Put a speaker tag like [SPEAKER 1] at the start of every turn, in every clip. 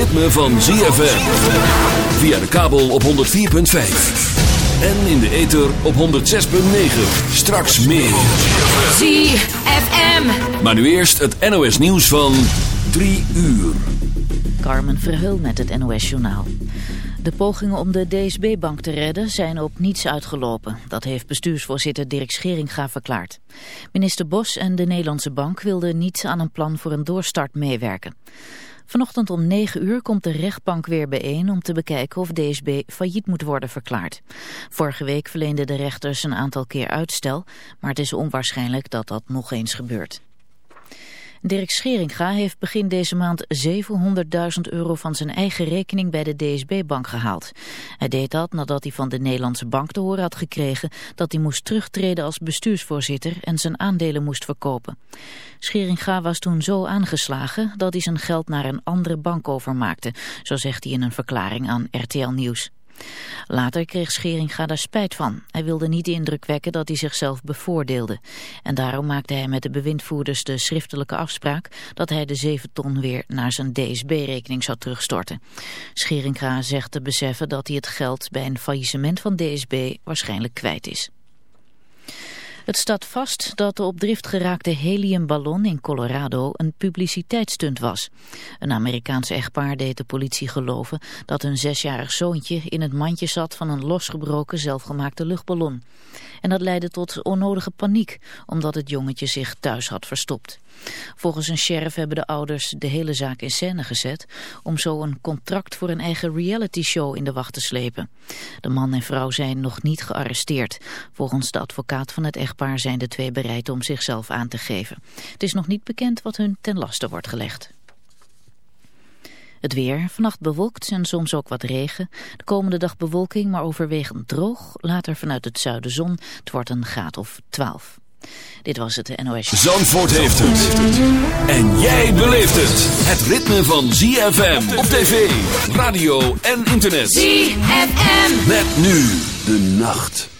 [SPEAKER 1] Ritme van ZFM. Via de kabel op 104.5. En in de ether op 106.9. Straks meer.
[SPEAKER 2] ZFM.
[SPEAKER 1] Maar nu eerst het NOS nieuws van 3 uur.
[SPEAKER 3] Carmen Verheul met het NOS Journaal. De pogingen om de DSB-bank te redden zijn op niets uitgelopen. Dat heeft bestuursvoorzitter Dirk Scheringa verklaard. Minister Bos en de Nederlandse bank wilden niet aan een plan voor een doorstart meewerken. Vanochtend om 9 uur komt de rechtbank weer bijeen om te bekijken of DSB failliet moet worden verklaard. Vorige week verleenden de rechters een aantal keer uitstel, maar het is onwaarschijnlijk dat dat nog eens gebeurt. Dirk Scheringa heeft begin deze maand 700.000 euro van zijn eigen rekening bij de DSB-bank gehaald. Hij deed dat nadat hij van de Nederlandse bank te horen had gekregen dat hij moest terugtreden als bestuursvoorzitter en zijn aandelen moest verkopen. Scheringa was toen zo aangeslagen dat hij zijn geld naar een andere bank overmaakte, zo zegt hij in een verklaring aan RTL Nieuws. Later kreeg Scheringa daar spijt van. Hij wilde niet de indruk wekken dat hij zichzelf bevoordeelde. En daarom maakte hij met de bewindvoerders de schriftelijke afspraak dat hij de 7 ton weer naar zijn DSB-rekening zou terugstorten. Scheringa zegt te beseffen dat hij het geld bij een faillissement van DSB waarschijnlijk kwijt is. Het staat vast dat de op drift geraakte heliumballon in Colorado een publiciteitsstunt was. Een Amerikaans echtpaar deed de politie geloven dat hun zesjarig zoontje in het mandje zat van een losgebroken zelfgemaakte luchtballon. En dat leidde tot onnodige paniek, omdat het jongetje zich thuis had verstopt. Volgens een sheriff hebben de ouders de hele zaak in scène gezet... om zo een contract voor een eigen reality-show in de wacht te slepen. De man en vrouw zijn nog niet gearresteerd. Volgens de advocaat van het echtpaar zijn de twee bereid om zichzelf aan te geven. Het is nog niet bekend wat hun ten laste wordt gelegd. Het weer, vannacht bewolkt en soms ook wat regen. De komende dag bewolking, maar overwegend droog. Later vanuit het zuiden zon. Het wordt een graad of 12. Dit was het NOS.
[SPEAKER 1] Zandvoort heeft het. En jij beleeft het. Het ritme van ZFM op tv, radio en internet.
[SPEAKER 2] ZFM.
[SPEAKER 1] Met nu de nacht.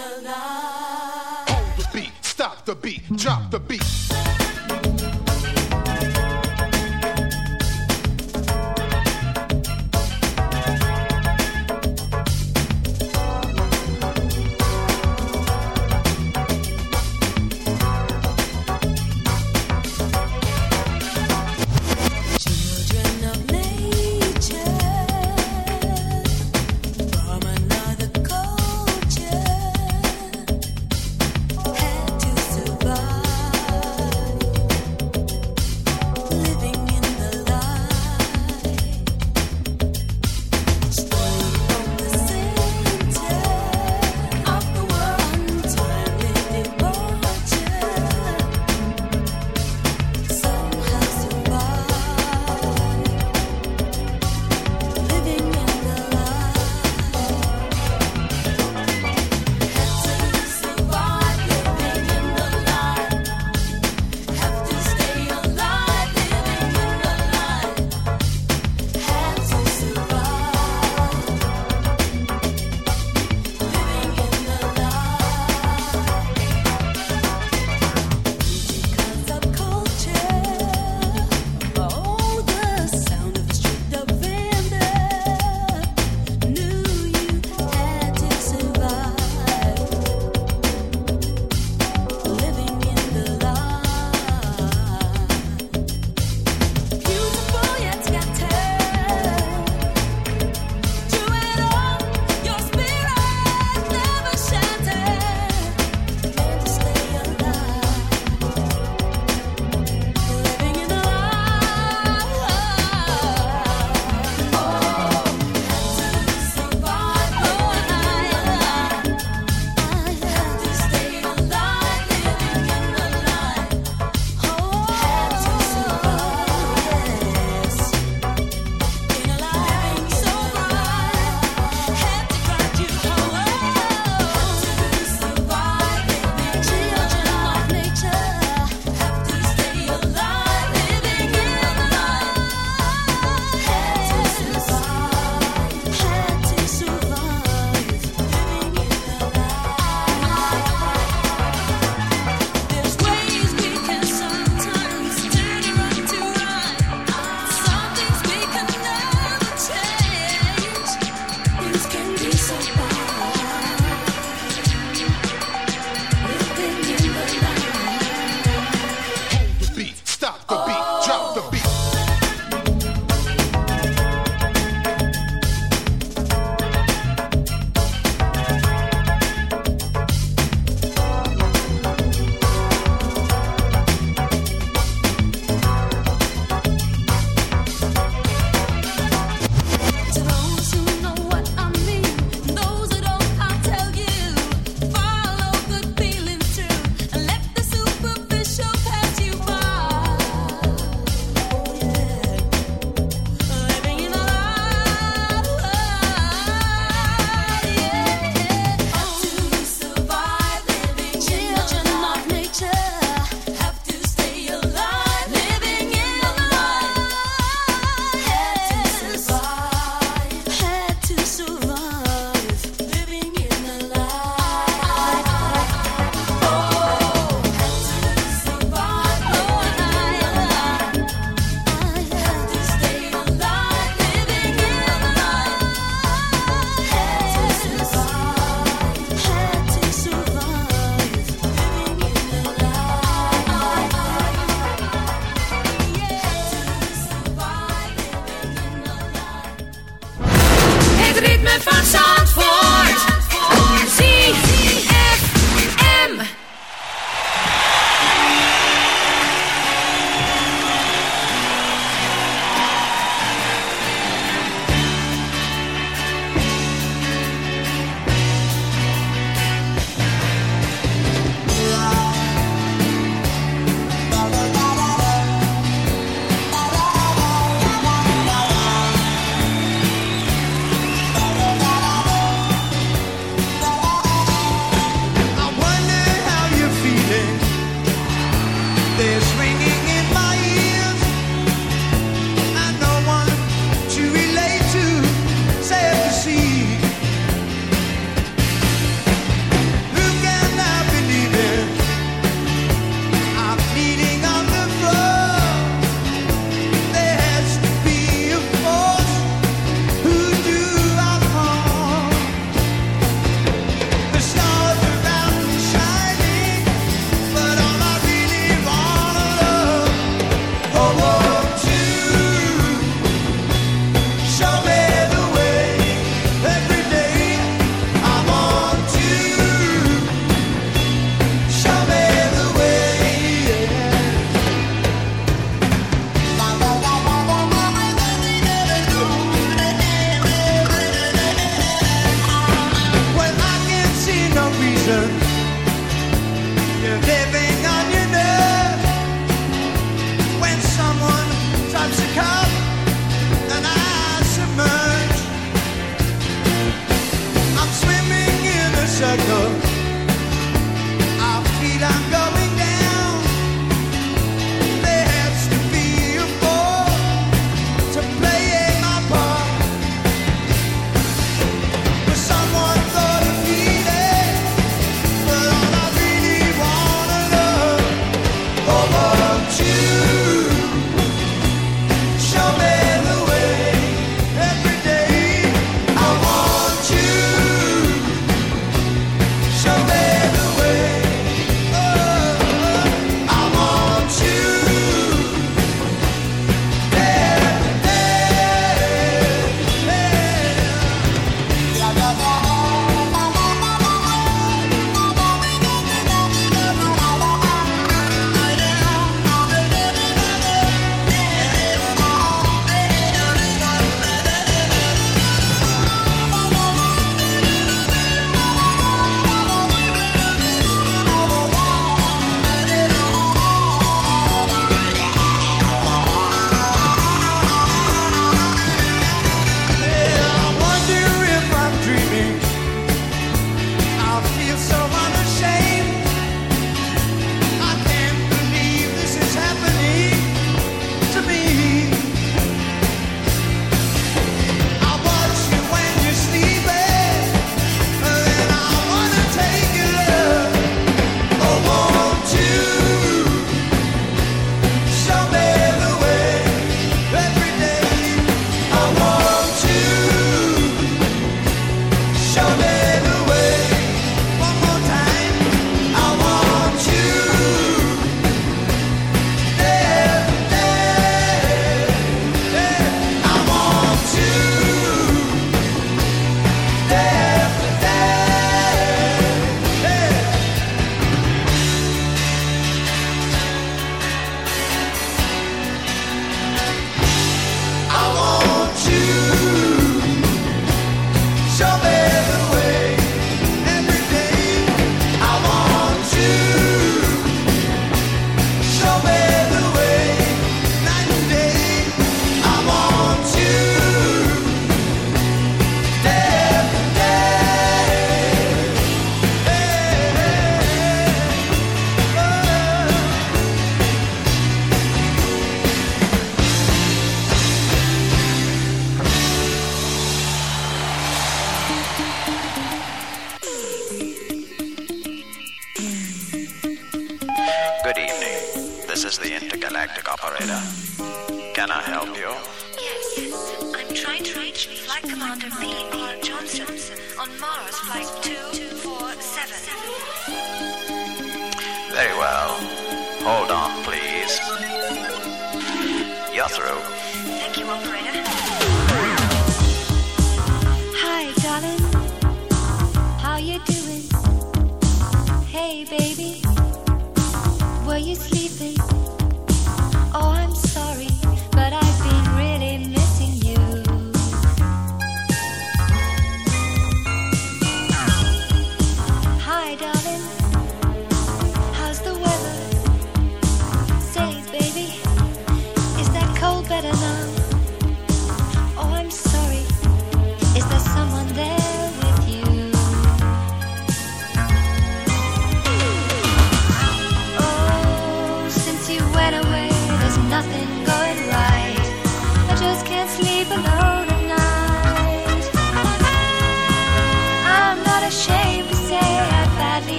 [SPEAKER 4] alive.
[SPEAKER 2] Hold the beat, stop the beat, drop the beat.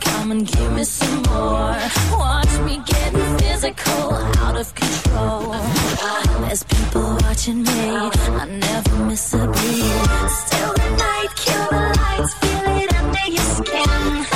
[SPEAKER 5] come and
[SPEAKER 6] give me some more. Watch me getting physical, out of control. There's people watching me, I never miss a beat. Still the night, kill the lights, feel it under your skin.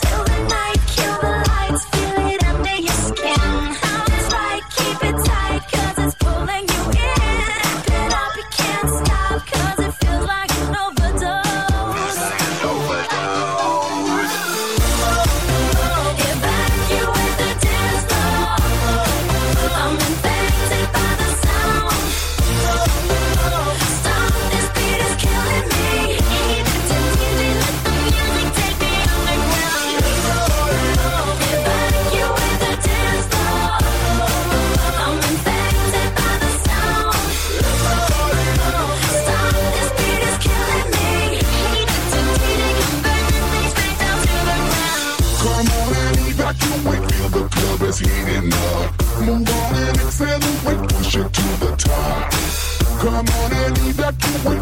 [SPEAKER 6] I'm
[SPEAKER 7] that you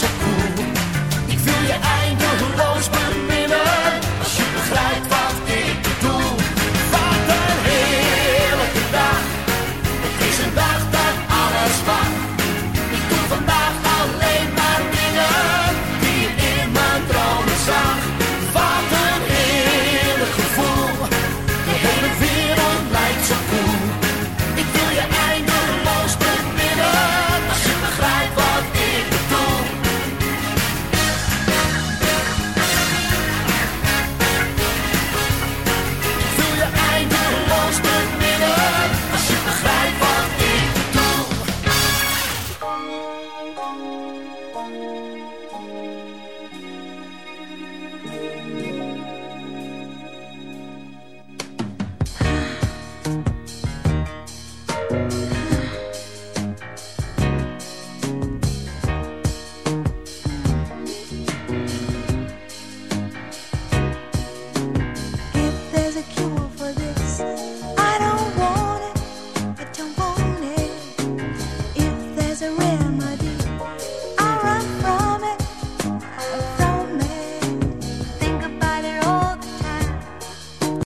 [SPEAKER 8] 자꾸